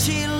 she